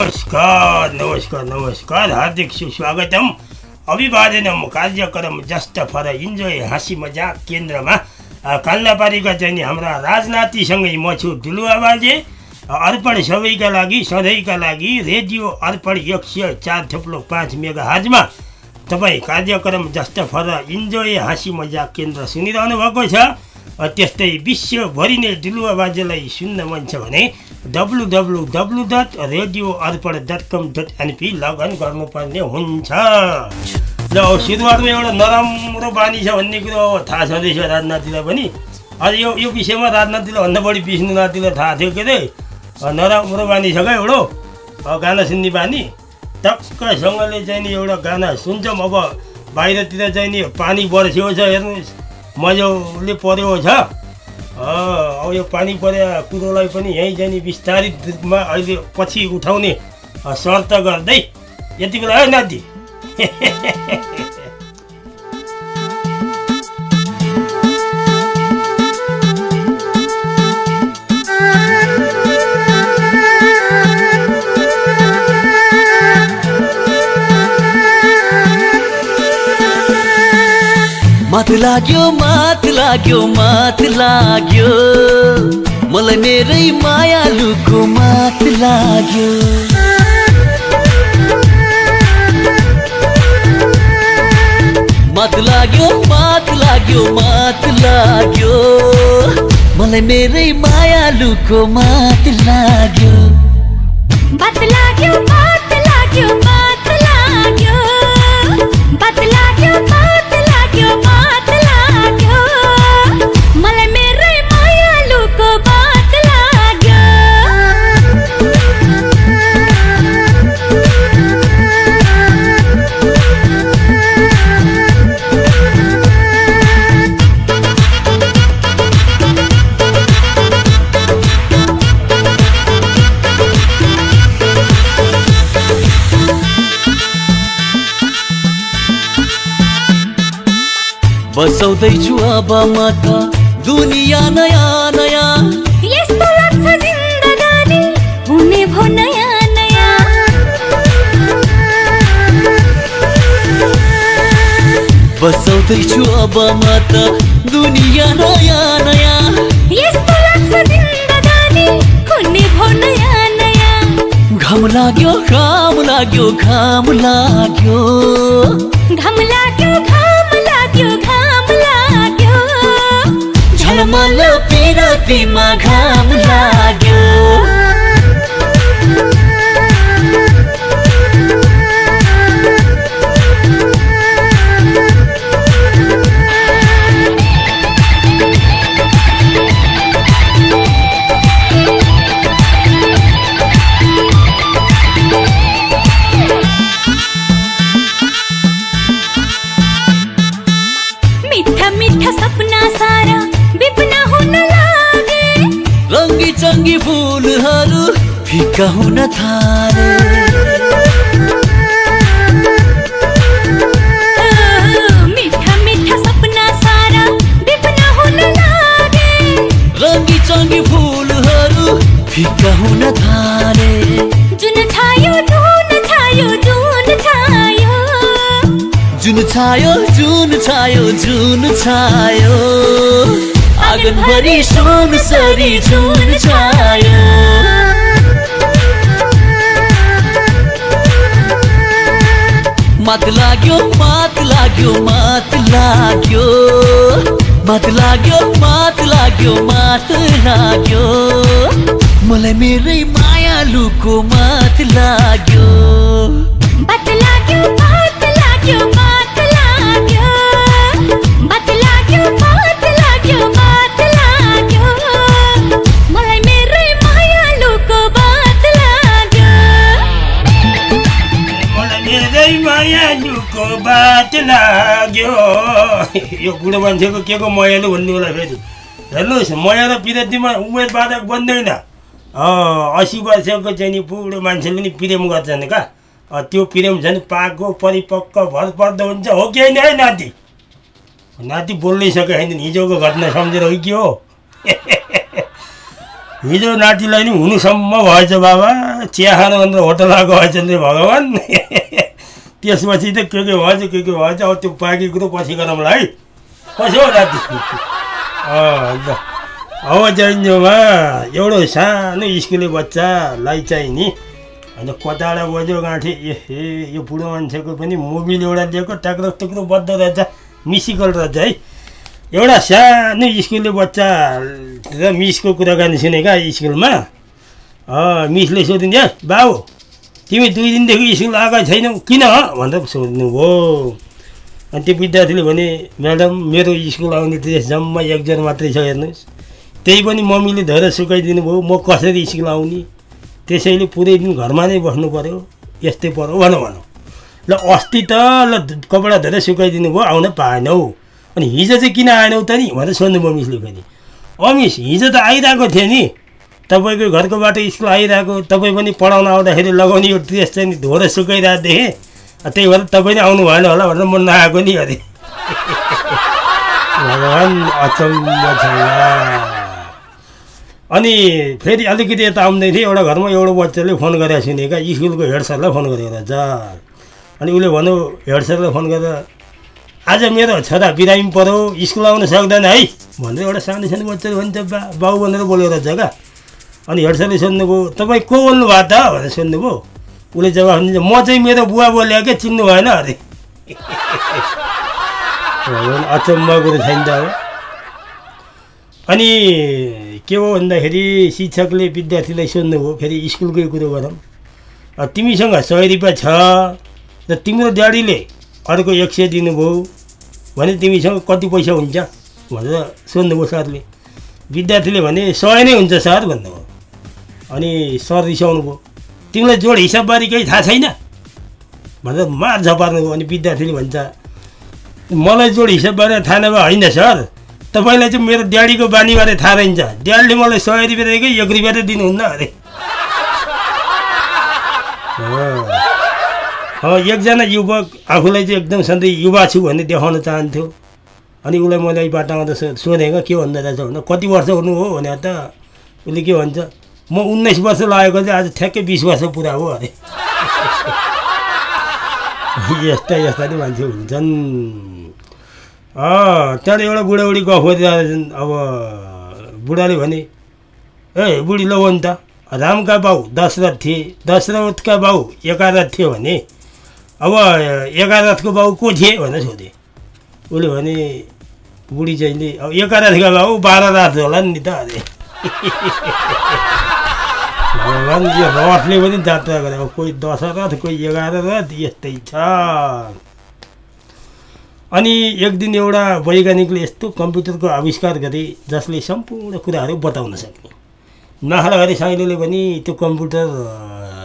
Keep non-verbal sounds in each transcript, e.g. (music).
नमस्कार नमस्कार नमस्कार। हार्दिक सुस्वागतम अभिवादनम कार्यक्रम जस्ट फर इन्जोय हाँसी मजाक केन्द्रमा। काल्लापारीका चाहिँ हाम्रा राजनातिसँगै म छु दुलुवा बाजे। अर्पण सबैका लागि सधैँका लागि रेडियो अर्पण एक सय चार थुप्रो पाँच मेगा हाजमा तपाईँ कार्यक्रम जस्ट फर इन्जोय हाँसी मजाक केन्द्र सुनिरहनु भएको छ। त्यस्तै विश्वभरि नै डुलुवा बाजेलाई सुन्न मन छ भने W W W dot radio Arpan dot com dot NP login गर्नुपर्ने हुन्छ। अब सुरुवातमा एउटा नराम्रो बानी छ भन्ने कुरो थाहा छँदैछ राजनातिलाई पनि। अझ यो यो विषयमा राजनातिलाई भन्दा बढी विष्णु नातिलाई थाहा थियो के अरे नराम्रो बानी छ क्या एउटो गाना सुन्ने बानी। टक्कसँगले चाहिँ नि एउटा गाना सुन्छौँ। अब बाहिरतिर चाहिँ नि पानी बर्सिएको छ हेर्नुहोस्। मजाले परेको छ। अब यो पानी परेको कुरोलाई पनि यहीँ चाहिँ नि विस्तारित रूपमा अहिले पछि उठाउने शर्त गर्दै। यति बेला है नाति। (laughs) लाग्यो माथ लाग्यो माथ लाग्यो। मलाई मेरै मायालुको माथ लाग्यो। माथ लाग्यो माथ लाग्यो माथ लाग्यो। मलाई मेरै मायालुको माथ लाग्यो। बात लाग्यो बसाउँदैछु अब म त। दुनियाँ नयाँ नयाँ। यस्तो लाग्छ जिन्दगानी। हुने भो नयाँ नयाँ। बसाउँदैछु अब म त। दुनियाँ नयाँ नयाँ। यस्तो लाग्छ जिन्दगानी। हुने भो नयाँ नयाँ। घाम लाग्यो घाम लाग्यो घाम लाग्यो। घाम लाग्यो घाम लाग्यो घाम झलमल पिरतीमा घाम लाग्यो। रङ्गी फुलहरू फिका हुन थाले। रङ्गी चङ्गी फुलहरू फिका हुन जुन छायो जुन छायो जुन छायो। जुन छायो जुन छायो जुन छायो। आँगनभरि सुन सरी जुन छायो। मात लाग्यो मात लाग्यो मात लाग्यो। मात लाग्यो मात लाग्यो मात लाग्यो। मलाई मेरै मायालुको मात लाग्यो। मायालुको बात लाग्यो यो बुढो मान्छेको के को मयालु भन्ने होला फेरि हेर्नुहोस् मया र पिरतीमा उमेर बाधक बन्दैन असी वर्षको चाहिँ नि बुढो मान्छेले नि प्रेम गर्छन् का अँ, त्यो प्रेम झन् पाको परिपक्व भर पर्दो हुन्छ हो कि होइन है नाति नाति बोल्नै सके छैन हिजोको घटना सम्झेर हो कि हो हिजो नातिलाई नि हुनुसम्म भएछ बाबा चिया खानु भनेर होटल आएको भएछ नि भगवान् त्यसपछि त के के भएछ के के भएछ अब त्यो बाँकी कुरो पछि गरौँला है? पछि हो नाति अँ, ल। अब जाइन्जोमा एउटा सानो स्कुले बच्चालाई चाहिँ नि अन्त कताबाट बज्यो गाँठे। ए हे यो बुढो मान्छेको पनि मोबिल एउटा दिएको टाक्रो टुक्रो बद्ध रहेछ मिसिकल रहेछ है? एउटा सानो स्कुलले बच्चा र मिसको कुराकानी सुनेका स्कुलमा? मिसले सोधिन्छ "ए, बाबु तिमी दुई दिनदेखि स्कुल आएका छैनौ किन ह?" भनेर सोध्नुभयो अनि त्यो विद्यार्थीले भने म्याडम मेरो स्कुल आउने ड्रेस जम्मा एकजना मात्रै छ हेर्नुहोस् त्यही पनि मम्मीले धोएर सुकाइदिनु भयो म कसरी स्कुल आउने त्यसैले पुरै दिन घरमा नै बस्नु पऱ्यो यस्तै पऱ्यो भनौँ भनौँ ल अस्ति त ल कपडा धोएर सुकाइदिनु भयो आउन पाएनौ अनि हिजो चाहिँ किन आएनौ त नि भनेर सोध्नुभयो मिसले पनि अमिस हिजो त आइरहेको थियो नि तपाईँको घरको बाटो स्कुल आइरहेको तपाईँ पनि पढाउन आउँदाखेरि लगाउने यो ड्रेस चाहिँ नि धोएर सुकाइरहेको देखेँ। त्यही भएर तपाईँ नै आउनु भएन होला भनेर म नआएको नि अरे। भगवान् अचम्म। अनि फेरि अलिकति यता आउँदै थिएँ एउटा घरमा एउटा बच्चाले फोन गरेर सुनेका स्कुलको हेड सरलाई फोन गरेर रहेछ। अनि उसले भन्यो हेड सरलाई फोन गरेर आज मेरो छोरा बिरामी पऱ्यो स्कुल आउन सक्दैन है। भनेर एउटा सानो सानो बच्चाले भन्छ बा बाउ भनेर रहेछ क्या अनि सरले सोध्नुभयो तपाईँ को बोल्नु भएको त? भनेर सोध्नुभयो। उसले जवाफ दिन्छ म चाहिँ मेरो बुवा बोले क्या चिन्नु भएन अरे। (laughs) अचम्म कुरो छैन त अब अनि के हो भन्दाखेरि शिक्षकले विद्यार्थीलाई सोध्नुभयो फेरि स्कुलकै कुरो गरौँ। तिमीसँग सय रुपियाँ छ र तिम्रो ड्याडीले अर्को एक सय दिनुभयो भने तिमीसँग कति पैसा हुन्छ? भनेर सोध्नुभयो सरले। विद्यार्थीले भने सय नै हुन्छ सर भन्नुभयो। अनि सर रिसाउनु भयो। तिमीलाई जोड हिसाबबारी केही थाहा छैन? भनेर मार झपार्नुभयो अनि विद्यार्थीले भन्छ मलाई जोड हिसाबबारे थाहा नभए होइन सर। तपाईँलाई चाहिँ मेरो ड्याडीको बानीबारे थाहा रहन्छ। ड्याडीले मलाई सय रुपियाँ दिएकै एक रुपियाँ त दिनुहुन्न अरे एकजना युवक आफूलाई चाहिँ एकदम सधैँ युवा छु भन्ने देखाउन चाहन्थ्यो। अनि उसलाई मैले बाटोमा त सोधेको के भन्दा रहेछ भन्दा कति वर्ष हुनु हो? भने त उसले के भन्छ म उन्नाइस वर्ष लागेको चाहिँ आज ठ्याक्कै बिस वर्ष पुरा हो अरे। (laughs) यस्ता यस्ता नि मान्छे हुन्छन्। अँ त्यहाँबाट एउटा बुढाबुढी गफ गरिरहेको रहेछन् अब बुढाले भने ए बुढी लौ नि त रामका बाउ दशरथ थिए। दशरथका बाउ एकादश थियो भने अब एकादशको बाउ को थिए? भनेर सोधेँ। उसले भने बुढी चाहिँले अब एकादशका बाउ बाह्र रात होला नि त अरे (laughs) भगवान् यो रथले पनि जात्रा गरे अब कोही दशरथ कोही एघार रथ यस्तै छ अनि एक दिन एउटा वैज्ञानिकले यस्तो कम्प्युटरको आविष्कार गरे जसले सम्पूर्ण कुराहरू बताउन सक्ने नखालाघरि साइलोले पनि त्यो कम्प्युटर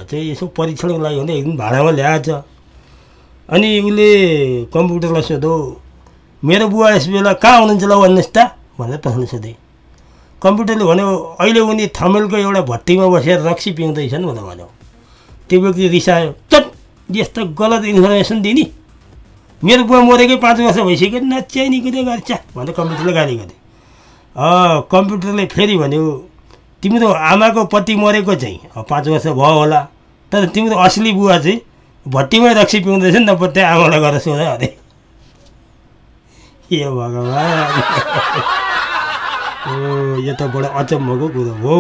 चाहिँ यसो परीक्षणको लागि भने एक दिन भाडामा ल्याएछ अनि उसले कम्प्युटरलाई सोधो मेरो बुवा यस बेला कहाँ हुनुहुन्छ ल भन्नुहोस् त भनेर प्रश्न सोधेँ कम्प्युटरले भन्यो अहिले उनी थमेलको एउटा भट्टीमा बसेर रक्सी पिउँदैछन् भनेर भन्यो। त्यो व्यक्ति रिसायो चट यस्तो गलत इन्फर्मेसन दिने? मेरो बुवा मरेकै पाँच वर्ष भइसक्यो नच्याइने कुरो गर्छ भनेर कम्प्युटरले गाली गरे कम्प्युटरले फेरि भन्यो तिम्रो आमाको पति मरेको चाहिँ पाँच वर्ष भयो होला तर तिम्रो असली बुवा चाहिँ भट्टीमै रक्सी पिउँदैछ नि त त्यहाँ आमालाई गएर सोध अरे। (laughs) ए भगवान्! (laughs) यो त बडो अचम्मको कुरो हो।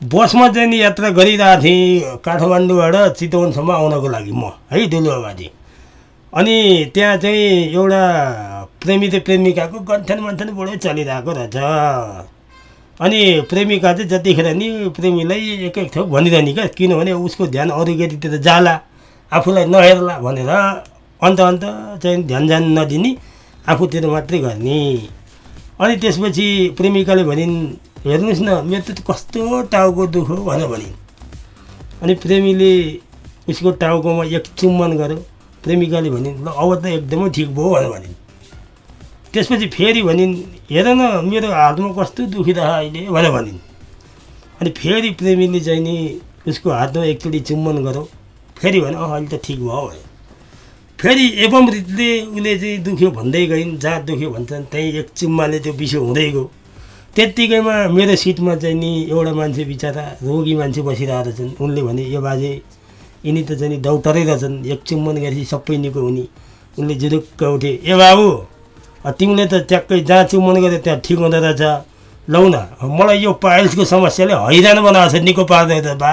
बसमा चाहिँ नि यात्रा गरिरहेको थिएँ काठमाडौँबाट चितवनसम्म आउनको लागि म है दुलुवाबाजी अनि त्यहाँ चाहिँ एउटा प्रेमी र प्रेमिकाको गन्थन मन्थन चलिरहेको रहेछ। अनि प्रेमिका चाहिँ जतिखेर नि प्रेमीलाई एक एक थोक भनिरहने क्या किनभने उसको ध्यान अरू केटीतिर जाला आफूलाई नहेर्ला भनेर अन्त अन्त चाहिँ ध्यान जान नदिने आफूतिर मात्रै गर्ने। अनि त्यसपछि प्रेमिकाले भनिन् हेर्नुहोस् न मेरो त कस्तो टाउको दुख्यो भनेर भनिन्। अनि प्रेमीले उसको टाउकोमा एक चुम्बन गर्यो। प्रेमिकाले भनिन् ल अब त एकदमै ठिक भयो भनेर भनिन्। त्यसपछि फेरि भनिन् हेर न मेरो हातमा कस्तो दुखिरहेको अहिले भनेर भनिन्। अनि फेरि प्रेमीले चाहिँ नि उसको हातमा एकचोटि चुम्बन गर्यो। फेरि भन्यो अँ अहिले त ठिक भयो भन्यो फेरि एवं रीतिले उसले चाहिँ दुख्यो भन्दै गइन् जहाँ दुख्यो भन्छन् त्यहीँ एक चुम्माले त्यो बिसो हुँदै गयो। त्यत्तिकैमा मेरो सिटमा चाहिँ नि एउटा मान्छे बिचरा रोगी मान्छे बसिरहेको रहेछन् उनले भने यो बाजे यिनी त चाहिँ डक्टरै रहेछन् एक चुम्बन गरेपछि सबै निको हुने। उनले जुरुक्क उठे ए बाबु तिमीले त ट्याक्कै जहाँ चुम्बन गरे त्यहाँ ठिक हुँदो रहेछ। लौ न मलाई यो पाइल्सको समस्याले हैरान बनाएको छ निको पार्दै त बा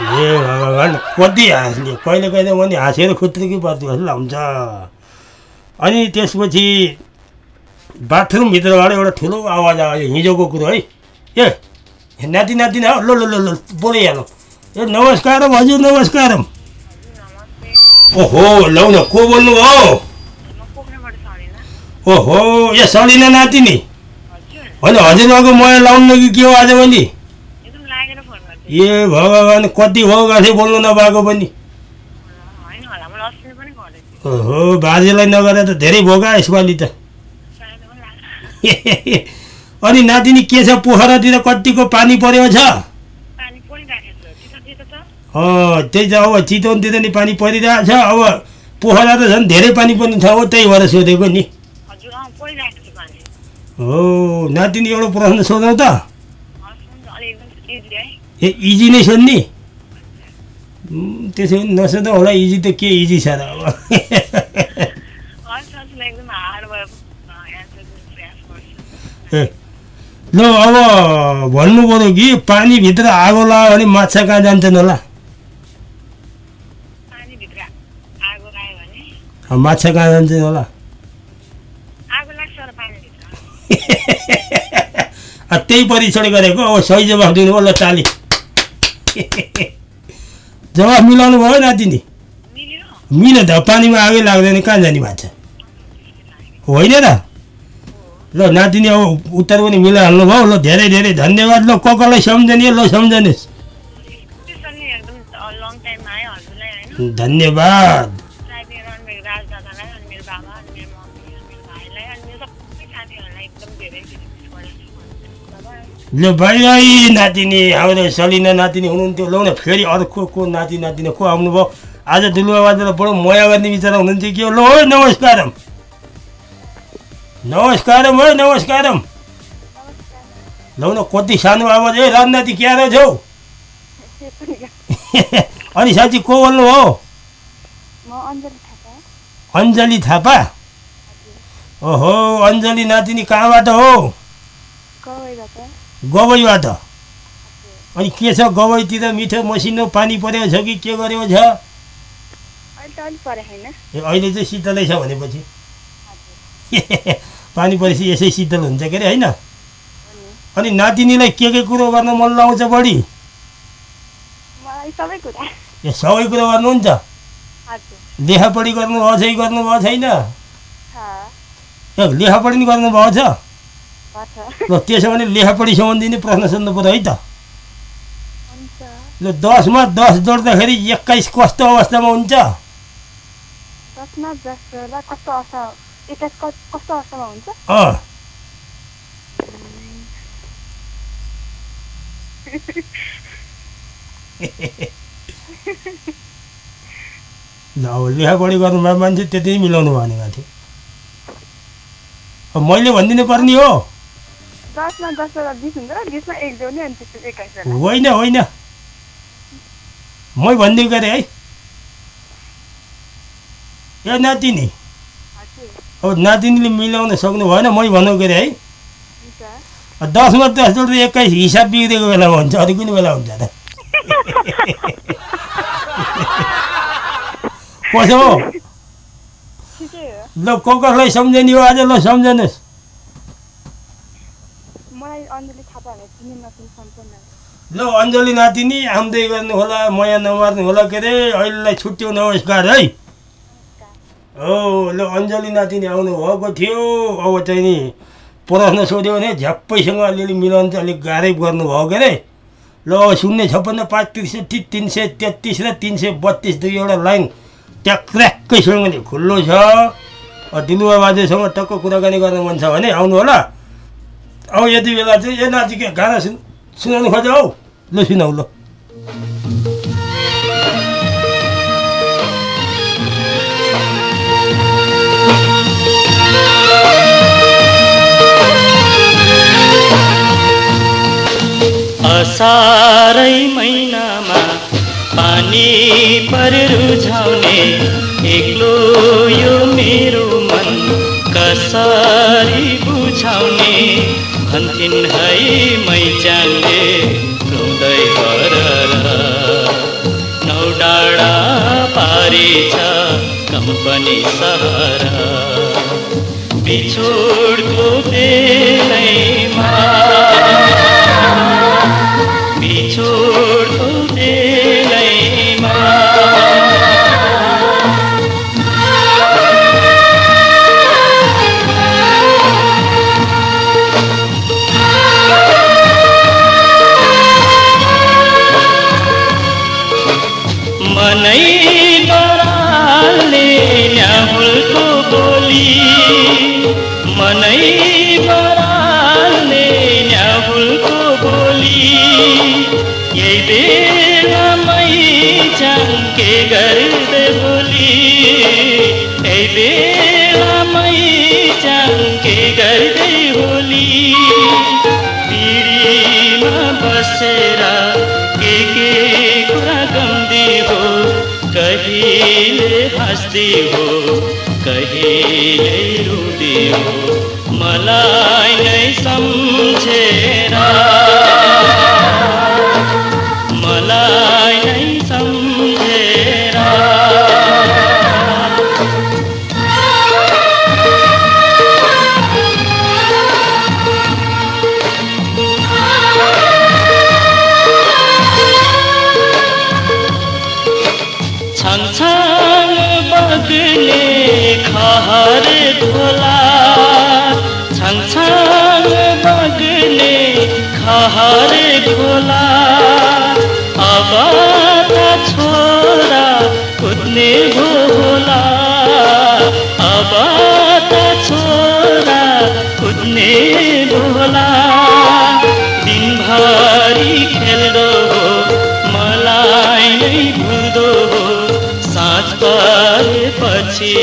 ए भगवान् कति हाँस्ने कहिले कहिले पनि हाँसेर खुत्रुकी जस्तो हुन्छ अनि त्यसपछि बाथरुमभित्रबाट एउटा ठुलो आवाज आयो हिजोको कुरो है। ए नाति नाति न लो लो लो लो बोलिहालौँ। ए नमस्कारम हजुर नमस्कारम। ओहो लौ न को बोल्नु भयो? ओहो ए सलिना नातिनी। होइन हजुरबाको मया लाउनु कि के हो आजभोलि एकदम लागेर फोन गर्थेँ ए भगवान् कति भयो गाँठे बोल्नु नपाएको पनि। ओहो बाजेलाई नगरे त धेरै का यसपालि त। (laughs) अनि नातिनी के छ पोखरातिर कतिको पानी परेको छ? त्यही त अब चितवनतिर नि पानी परिरहेको छ अब पोखरा त झन् धेरै पानी पर्ने छ हो त्यही भएर सोधेको नि। हो नातिनी एउटा प्रश्न सोधौँ त हस् हुन्छ अलिक एकदम इजी है ए इजी नै सोध्ने त्यसो भने नसोधौँ होला इजी त के इजी छ र अब। ल अब भन्नु पऱ्यो कि पानीभित्र आगो लाग्यो भने माछा कहाँ जान्छन् होला? माछा कहाँ जान्छन् होला? (laughs) त्यही परीक्षण गरेको। अब सही जवाफ दिनु ल ताली जवाफ मिलाउनु भयो नातिनी मिल्यो मिल्यो त पानीमा आगै लाग्दैन कहाँ जाने माछा होइन र ल नातिनी अब उत्तर पनि मिलाइहाल्नु भयो ल धेरै धेरै धन्यवाद ल को कोलाई सम्झने ल सम्झनुहोस् त्यसरी ल भाइ नातिनी हाम्रो सलिना नातिनी हुनुहुन्थ्यो। ल न फेरि अर्को को नाति नातिनी को आउनुभयो आज दुलुवा बाजेलाई बडो मया गर्ने विचार हुनुहुन्थ्यो कि? ल हो नमस्कारम। नमस्कारम है नमस्कारम। लौ न कति सानो आवाज है राजनाति क्या छौ? (laughs) अनि साथी को बोल्नु हो अञ्जली थापा। ओहो अञ्जली नातिनी कहाँबाट हो? गवैबाट अनि के छ गवैतिर मिठो मसिनो पानी परेको छ कि के गरेको छ? अहिले चाहिँ शीतलै छ भनेपछि। (laughs) पानी परेपछि यसै शीतल हुन्छ के अरे होइन? अनि नातिनीलाई के के कुरो गर्न मन लाउँछ बढी मलाई सबै कुरा। ए सबै कुरो गर्नुहुन्छ? लेखापढी गर्नुभएको छ कि गर्नुभएको छैन? लेखापढी नि गर्नुभएको छ? ल त्यसो भने लेखापढी सम्बन्धी नै प्रश्न सोध्नु पऱ्यो है त। ल दसमा दस जोड्दाखेरि एक्काइस कस्तो अवस्थामा हुन्छ? ल अब लेखापढी गर्नुभयो मान्छे त्यति मिलाउनु भनेको थियो अब मैले भनिदिनु पर्ने हो। दसमा दसवटा बिस हुन्छ र बिसमा एक जोड्ने अनि त्यसपछि एक्काइसवटा होइन होइन। मै भनिदिएको अरे है। ए नातिनी। अब नातिनीले मिलाउन सक्नु भएन मै भनेको अरे है। दसमा दस जोड्दा एक्काइस हिसाब बिग्रेको बेलामा हुन्छ अरू कुनै बेला हुन्छ त। (laughs) कसो हो। ल को कसलाई सम्झने हो? आज ल सम्झनुहोस् मलाई अञ्जली थापा भने चिने नचिने सम्पूर्ण ल अञ्जली नातिनी आउँदै गर्नु होला मया नमार्नु होला के अरे अहिलेलाई छुट्यो नमस्कार है? हो ल अञ्जली नातिनी आउनु भएको थियो। अब चाहिँ नि प्रश्न सोध्यो भने झ्याप्पैसँग अलिअलि मिलाउनु चाहिँ अलिक गाह्रै गर्नुभयो के अरे ल शून्य छप्पन्न पाँच त्रिसठी तिन सय तेत्तिस र तिन सय बत्तिस दुईवटा लाइन ट्याक्र्याक्कैसँग नि खुल्लो छ। दिलुवा बाजेसँग टक्क कुराकानी गर्न मन छ भने आउनु होला। औ यति बेला चाहिँ ए नाति के गाना सुन सुनाउनु खोज्यो हौ ल सुनाउ ल असारै महिनामा पानी पर रुझाउने एक्लो यो भन्थिन् है मैचाङले रुँदै गर। नौ डाँडा पारी छ कम्पनी सहर। बिछोडको बेलैमा चम्के गर्दै बोली यही बेलामै चम्के गर्दै होली पिँढीमा बसेर के के कुरा गम्दी हो कहिले हाँस्दी हो कहिले रुदी हो मलाई नै सम्झेर खोला अब त छोरा कुद्ने होला अब त छोरा कुद्ने होला दिनभरि खेल्दो हो मलाई नै भुल्दो हो साँझ परेपछि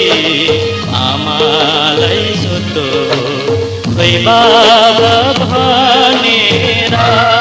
आमालाई सोध्दो हो खोइ बाबा भनेर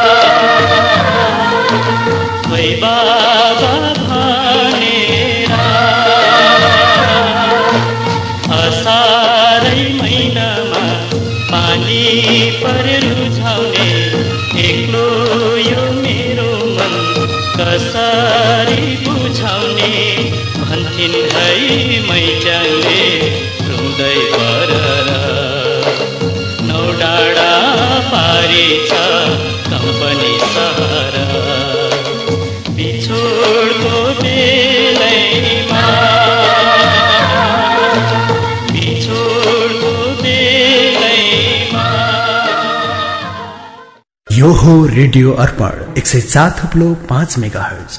यो हो रेडियो अर्पण एक सय सात थुप्लो पाँच मेगा हर्ज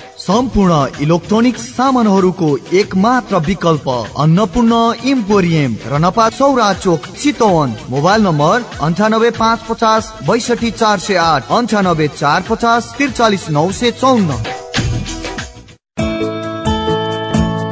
सम्पूर्ण इलेक्ट्रोनिक सामानहरूको एक मात्र विकल्प अन्नपूर्ण इम्पोरियम रनपा चौरा चोक चितवन। मोबाइल नम्बर अन्ठानब्बे पाँच पचास बैसठी चार सय आठ अन्ठानब्बे चार पचास त्रिचालिस नौ सय चौन्न।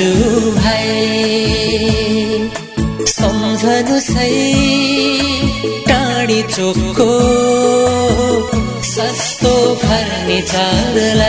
दाजु भाइ। सम्झनु सही टाढी चोकको सस्तो फर्निचरलाई।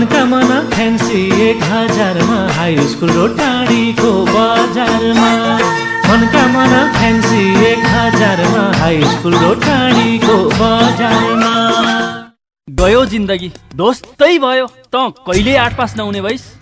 मनका मना फ्यान्सी एक हजारमा हाई स्कुल र टाढीको बजारमा। मनका मना फ्यान्सी एक हजारमा हाई स्कुल र टाढीको बजारमा। गयो जिन्दगी। दोस्तै भयो। त कहिले आठ पास नहुने भइस?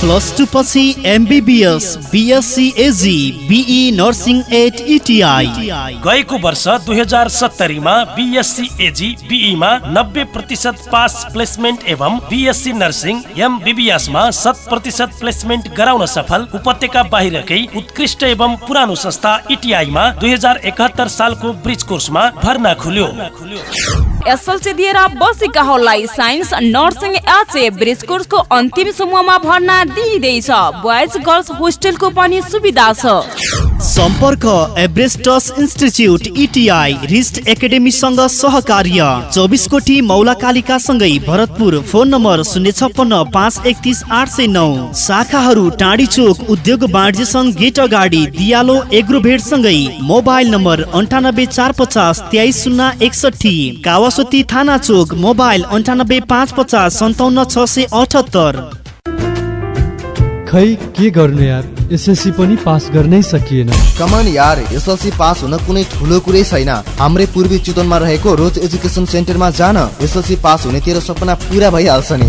प्लस टू पछि MBBS BSc Ag BE nursing at ITI गएको वर्ष दुई हजार सत्तरीमा बिएससी एजी बिईमा नब्बे प्रतिशत पास प्लेसमेन्ट एवं बिएससी नर्सिङ एमबिबिएसमा शत प्रतिशत प्लेसमेन्ट गराउन सफल उपत्यका बाहिरकै उत्कृष्ट एवं पुरानो संस्था इटिआईमा दुई हजार एकहत्तर सालको ब्रिज कोर्समा भर्ना खुल्यो। एसएलसी दिएर बसेकाहरूलाई साइन्स नर्सिङ एचए ब्रिज कोर्सको अन्तिम समूहमा भर्ना दिइँदैछ। बोइज गर्ल्स होस्टेलको पनि सुविधा छ। सम्पर्क एभरेस्टस इन्स्टिच्युट इटिआई रिस्ट एकाडेमीसँग सहकार्य। चौबिस कोटी मौला कालिका सँगै भरतपुर। फोन नम्बर शून्य छप्पन्न पाँच एकतिस आठ सय नौ। शाखाहरू टाढी चोक उद्योग वाणिज्य सङ्घ गेट अगाडि दियालो एग्रोभेट सँगै मोबाइल नम्बर अन्ठानब्बे चार पचास तेइस शून्य एकसठी कावासोती थाना चोक मोबाइल अन्ठानब्बे पाँच पचास सन्ताउन्न छ सय अठहत्तर। खै के गर्नु यार? एसएलसी पनि पास गर्नै सकिएन। कमन यार एसएलसी पास हुन कुनै ठुलो कुरै छैन। हाम्रै पूर्वी चितवनमा रहेको रोज एजुकेसन सेन्टरमा जान एसएलसी पास हुने तेरो सपना पुरा भइहाल्छ नि।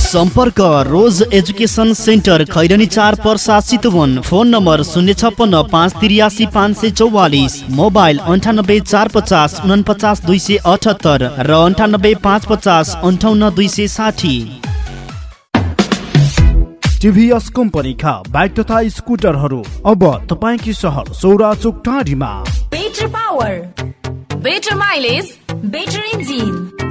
सम्पर्क रोज एजुकेसन सेन्टर खैरनी चार पर्सा चितवन फोन नम्बर शून्य छप्पन्न पाँच त्रियासी पाँच सय चौवालिस। मोबाइल अन्ठानब्बे चार पचास उनपचास दुई सय अठहत्तर र अन्ठानब्बे पाँच पचास अन्ठाउन्न दुई सय साठी। टिभीएस कम्पनीका बाइक तथा स्कुटरहरू अब तपाईँकी सहर सौरा चोक टाढीमा। Better power better mileage better engine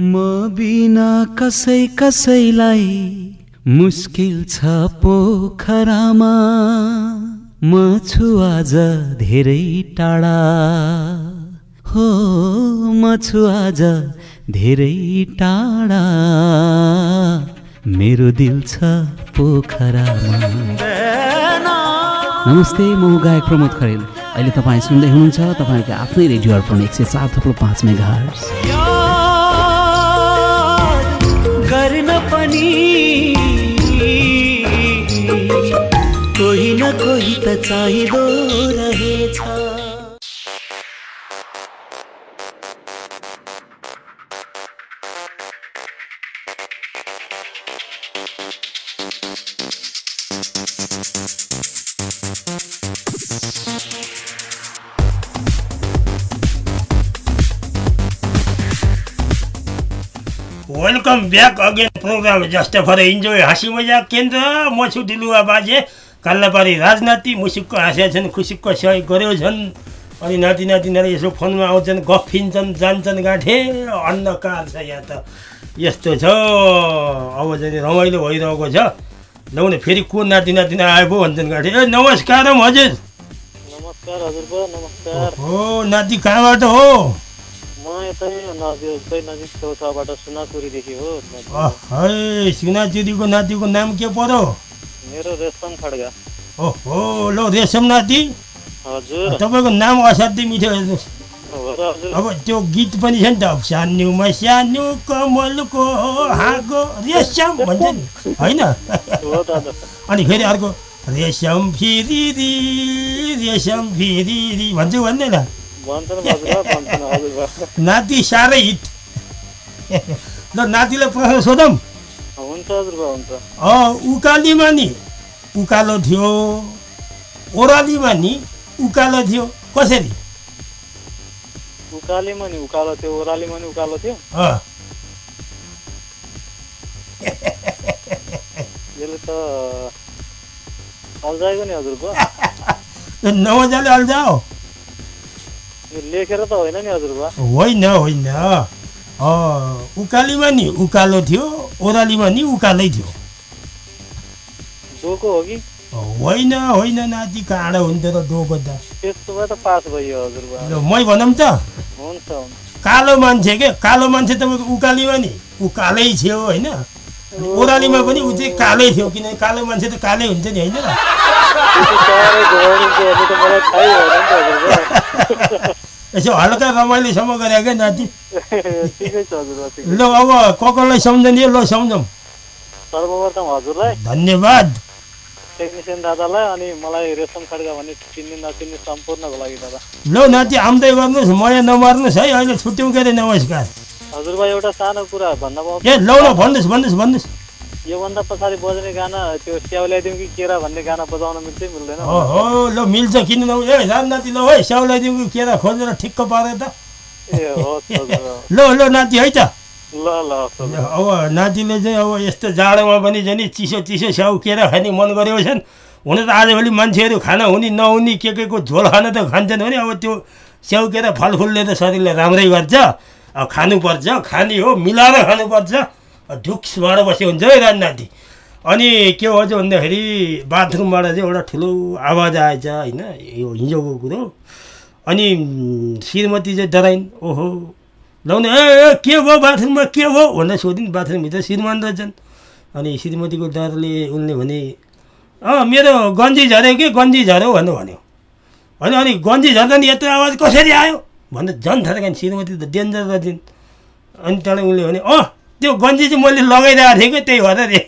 म बिना कसै कसैलाई मुस्किल छ पोखरामा। म छु आज धेरै टाढा। हो म छु आज धेरै टाढा। मेरो दिल छ पोखरामा। नमस्ते म गायक प्रमोद खरेल। अहिले तपाईँ सुन्दै हुनुहुन्छ तपाईँको आफ्नै रेडियो अर्पण एक सय चार थप्लो पाँच मेगा चाहिँदो रहेछ। Welcome back again program just for enjoy हाँसी मजाक केन्द्र म छु डिलुवा बाजे काल्लापारी राजनाति मुसुक्क हाँसेका छन् खुसिक्क सहयोग गऱ्यो छन्। अनि नाति नातिनीहरू यसो फोनमा आउँछन् गफिन्छन् जान्छन् गाँठे। अन्नकाल छ यहाँ त। यस्तो छ। अब चाहिँ रमाइलो भइरहेको छ। लौ न फेरि को नाति नातिना आयो पो भन्छन् गाँठे। ए नमस्कार हजुर नमस्कार। हो नाति कहाँबाट हो? सिनाचुरीको नातिको नाम के पर्यो? मेरो रेशम खड्गा। ओहो लो रेशम नाति? हजुर। तपाईँको नाम असाध्यै मिठो हेर्नुहोस्। अब त्यो गीत पनि छ नि त सानोमा सानो कमलको हाँको रेशम भन्छ नि होइन? अनि फेरि अर्को रेशम फिरिरी रेशम फिरिरी भन्छ भन्दैन? नाति साह्रै हिट। ल नातिलाई प्रश्न सोधौँ। उकालीमा नि उकालो थियो। ओह्रालीमा नि उकालो थियो। कसरी? उकालीमा नि उकालो थियो। ओह्रालीमा नि उकालो थियो। यसले त अल्झाएको नि हजुरबा (laughs) नमजाले अल्झाओ। लेखेर त होइन नि हजुरबा होइन होइन। उकालीमा नि उकालो थियो ओह्रालीमा नि उकालै थियो। होइन होइन नाति काँडा हुन्थ्यो भयो हजुरबा ल मै भनौँ त। कालो मान्छे के? कालो मान्छे तपाईँको उकालीमा नि? उकालै थियो होइन? ओह्रालीमा पनि ऊ चाहिँ कालै थियो किनभने कालो मान्छे त कालै हुन्छ नि होइन? (laughs) भने यसो हल्का रमाइलोसम्म गरे क्या नाति। (laughs) ल अब ककरलाई सम्झने ल सम्झौँ। सर्वप्रथम हजुरलाई धन्यवाद। टेक्निसियन दादालाई अनि मलाई रेशम खड्का भन्ने चिन्ने नचिन्ने सम्पूर्णको लागि दादा। ल नाति आउँदै गर्नुहोस् मया नमार्नुहोस् है अहिले छुट्यौँ के अरे नमस्कार। हजुरबा एउटा सानो कुरा भन्न ए लौ ल भन्नुहोस् भन्नुहोस् भन्नुहोस्। योभन्दा पछाडि बज्ने गाना त्यो स्याउ ल्याइदिउँ कि केरा भन्ने गाना बजाउन मिल्छै मिल्दैन। ओहो ल मिल्छ किन नौ ए राम नाति ल है स्याउलाई दिउँ केरा खोजेर ठिक्क पारे त। ए (laughs) ल ल नाति है त। ल ल अब नातिले चाहिँ अब यस्तो जाडोमा पनि चाहिँ नि चिसो चिसो स्याउ केरा खाने मन गरेको छन्। हुन त आजभोलि मान्छेहरू खाना हुने नहुने के के को झोल खान त खान्छन् भने अब त्यो स्याउ केरा फलफुलले त शरीरलाई राम्रै गर्छ। अब खानुपर्छ खाने हो मिलाएर खानुपर्छ। ढुक्सबाट बस्यो हुन्छ है राजनाति अनि के भन्छ भन्दाखेरि बाथरुमबाट चाहिँ एउटा ठुलो आवाज आएछ होइन यो हिजोको कुरो। अनि श्रीमती चाहिँ डराइन् ओहो लाउने ए के भयो बाथरुममा के भयो? भनेर सोधिन् बाथरुमभित्र श्रीमान रहेछन् अनि श्रीमतीको डरले उनले भने अँ मेरो गन्जी झऱ्यो कि गन्जी झऱ्यो? भनेर भन्यो। होइन अनि गन्जी झर्दा नि यत्रो आवाज कसरी आयो? भन्दा झन् थर्काइन श्रीमती त डेन्जर रहेछन् अनि त्यहाँबाट उसले भने अँ त्यो गन्जी चाहिँ मैले लगाइरहेको थिएँ कि त्यही भएर रे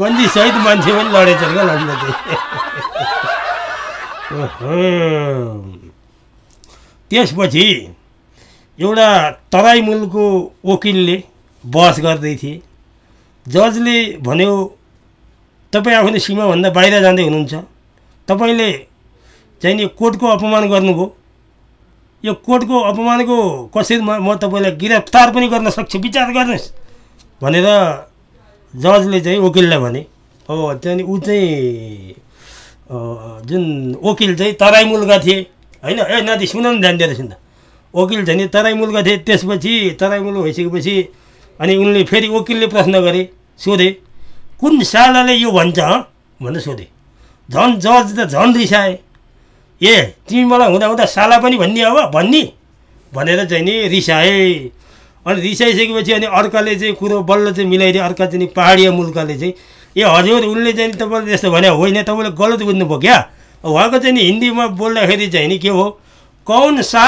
गन्जी सहित मान्छे पनि लडेछन् क्या लड्न चाहिँ त्यसपछि एउटा तराई मुलको वकिलले बहस गर्दै थिए। जजले भन्यो तपाईँ आफ्नो सीमाभन्दा बाहिर जाँदै हुनुहुन्छ। तपाईँले चाहिँ नि कोर्टको अपमान गर्नुभयो। यो कोर्टको अपमानको कसरी म तपाईँलाई गिरफ्तार पनि गर्न सक्छु विचार गर्नुहोस्। भनेर जजले चाहिँ वकिललाई भने। अब त्यहाँदेखि ऊ चाहिँ जुन वकिल चाहिँ तराई मुलका थिए होइन? ए नाति सुन न ध्यान दिएर सुन्दा वकिल चाहिँ नि तराई मुलका थिए त्यसपछि तराई मुल भइसकेपछि अनि उनले फेरि वकिलले प्रश्न गरे सोधे कुन सालाले यो भन्छ हँ? भनेर सोधे। झन् जज त झन् रिसाए। ए तिमी मलाई हुँदा हुँदा साला पनि भन्ने अब भन्ने। भनेर चाहिँ नि रिसाए। अनि रिसाइसकेपछि अनि अर्काले चाहिँ कुरो बल्ल चाहिँ मिलाइदियो अर्का चाहिँ पाहाडिया मुल्कले चाहिँ। ए हजुर उनले चाहिँ तपाईँले त्यस्तो भने होइन तपाईँले गलत बुझ्नुभयो क्या? उहाँको चाहिँ नि हिन्दीमा बोल्दाखेरि चाहिँ नि के हो? कौन सा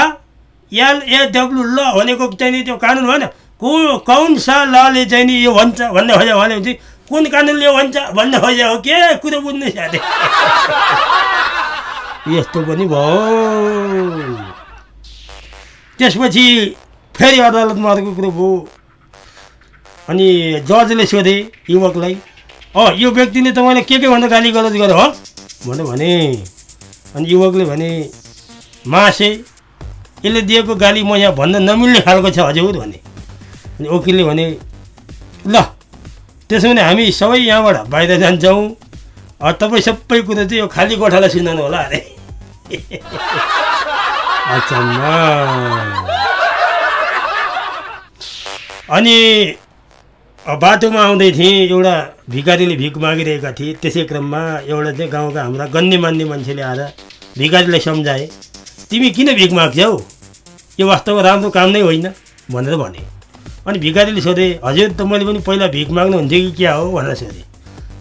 एल एडब्लु ल भनेको चाहिँ नि त्यो कानुन भएन को कौन सा लले चाहिँ नि यो भन्छ भन्ने खोज्यो भने चाहिँ कुन कानुनले भन्छ भन्ने खोज्यो हो? के कुरो बुझ्नु साथै? (laughs) यस्तो पनि भयो। त्यसपछि फेरि अदालतमा अर्को कुरो भयो। अनि जजले सोधे युवकलाई अँ यो व्यक्तिले तपाईँले के के भन्दा गाली गलत गर्यो हो? भनेर भने अनि युवकले भने मासे यसले दिएको गाली म यहाँ भन्न नमिल्ने खालको छ हजुर भने। अनि वकिलले भने ल त्यसो भने हामी सबै यहाँबाट बाहिर जान्छौँ। तपाईँ सबै कुरो चाहिँ यो खाली कोठालाई सुनाउनु होला अरे। अनि बाटोमा आउँदै थिएँ एउटा भिखारीले भिख मागिरहेका थिए त्यसै क्रममा एउटा चाहिँ गाउँका हाम्रा गण्यमान्य मान्छेले आएर भिखारीलाई सम्झाए तिमी किन भिख माग्छौ यो वास्तवमा राम्रो काम नै होइन भनेर भने अनि भिखारीले सोधे हजुर तपाईँले पनि पहिला भिख माग्नुहुन्थ्यो कि क्या हो भनेर सोधे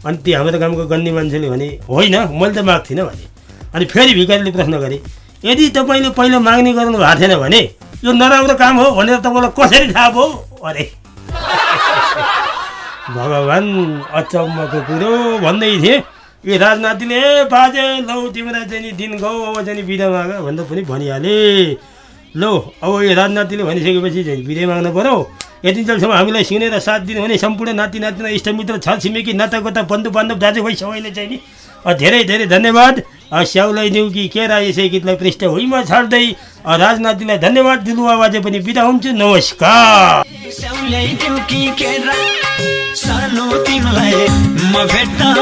अनि त्यो हाम्रो गाउँको गन्ने मान्छेले भने होइन मैले त माग्थेँ भने अनि फेरि भिखारीले प्रश्न गरे यदि तपाईँले पहिला माग्ने गर्नु भएको थिएन भने यो नराम्रो काम हो भनेर तपाईँलाई कसरी थाहा भयो? अरे। (laughs) भगवान् अचम्मको कुरो भन्दै थिएँ। ए राजनाथले बाजे लौ तिमीलाई चाहिँ दिन गौ अब चाहिँ बिदा माग भन्दा पनि भनिहाले। लौ अब यो राजनातिले भनिसकेपछि चाहिँ बिदा माग्नु पऱ्यो। यतिन्जेलसम्म हामीलाई सुनेर साथ दिनु भने सम्पूर्ण नाति नातिना इष्टमित्र छ छिमेकी नातागोता बन्धु बान्धव दाजुभाइ सबैले चाहिँ नि धेरै धेरै धन्यवाद। अ, स्याउलाई देऊ कि केरा यसै गीतलाई पृष्ठ हुइमा छाड्दै। अ, राजनातिलाई धन्यवाद दिनु आवाजै पनि बिदा हुन्छु। नमस्कार। ल्याइदेऊ कि केरा सानो तिमीलाई म भेट्न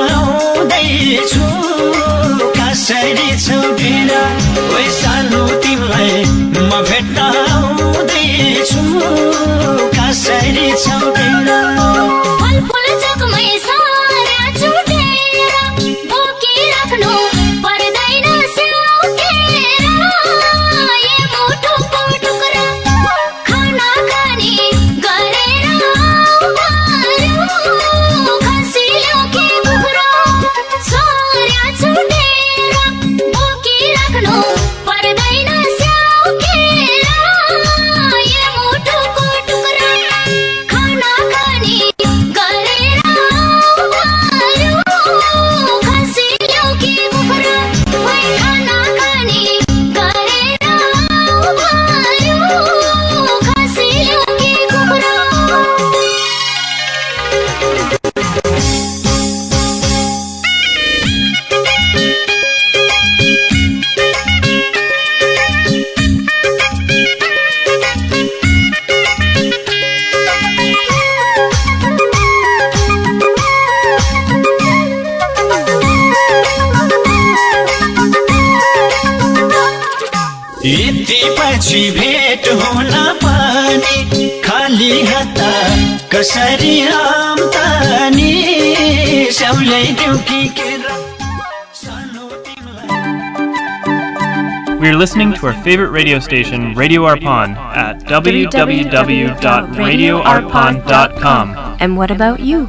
We are listening to our favorite radio station, Radio Arpon, at www.radioarpon.com. And what about you?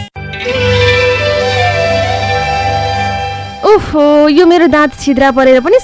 ओहो यो मेरो दाँत छिद्रा परेर पनि